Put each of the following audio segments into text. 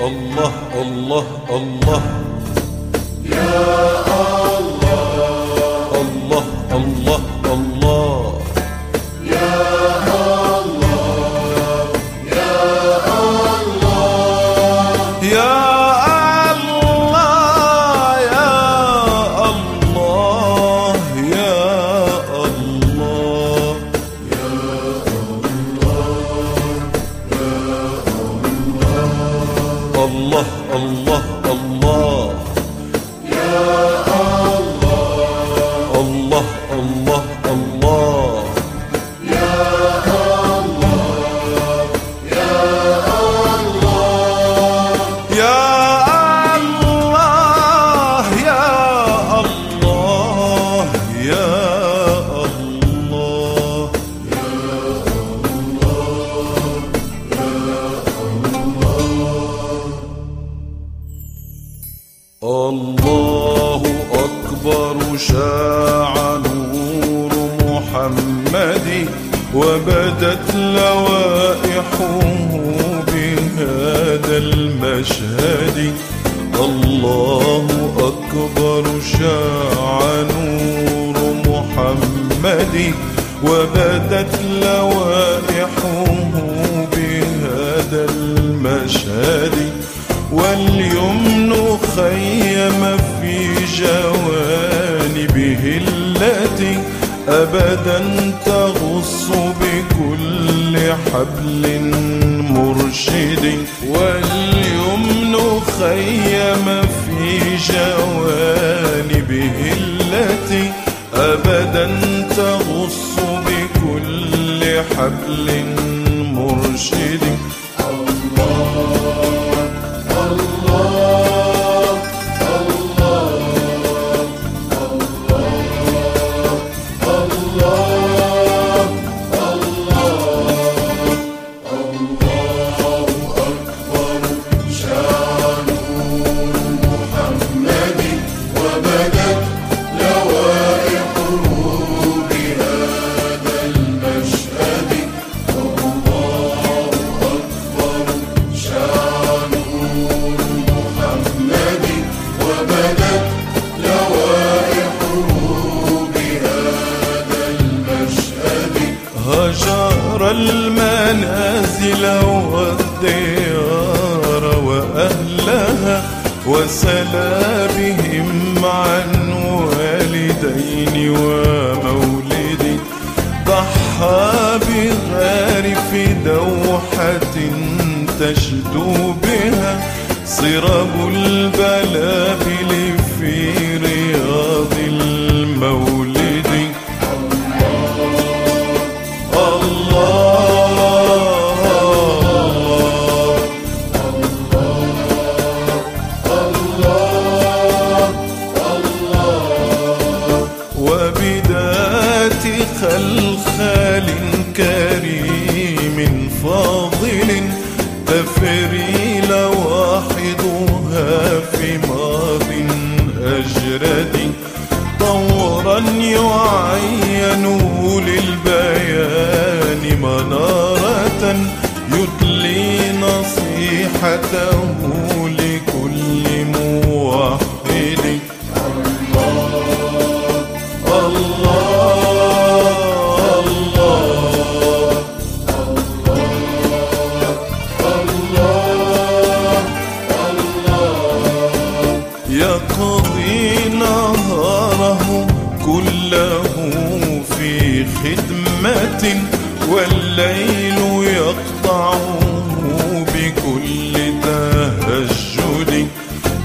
الله الله الله الله الله الله الله الله. وبدت لوائحه بهذا المشهد. الله أكبر شاع نور محمد. وبدت لوائحه بهذا المشهد. واليمن خيم في جوانبه التي أبدا تغص بكل حبل مرشد واليمن خيم في جوانبه التي أبدا تغص بكل حبل مرشد. هجر المنازل والديار وأهلها وسلا بهم عن والدين ومولد ضحى بغارف دوحة تشدو بها صرب البلابل وبذات خلخال كريم فاضل تفري لواحظها في ماض أجرد طورا يعين للبيان منارة يتلي نصيحته والليل يقطعه بكل تهجد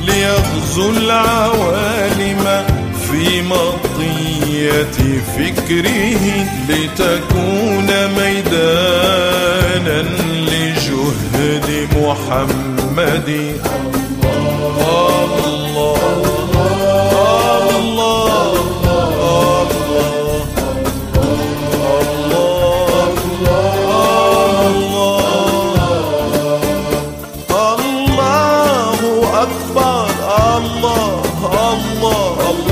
ليغزو العوالم في مطية فكره لتكون ميدانا لجهد محمد. Allah, Allah.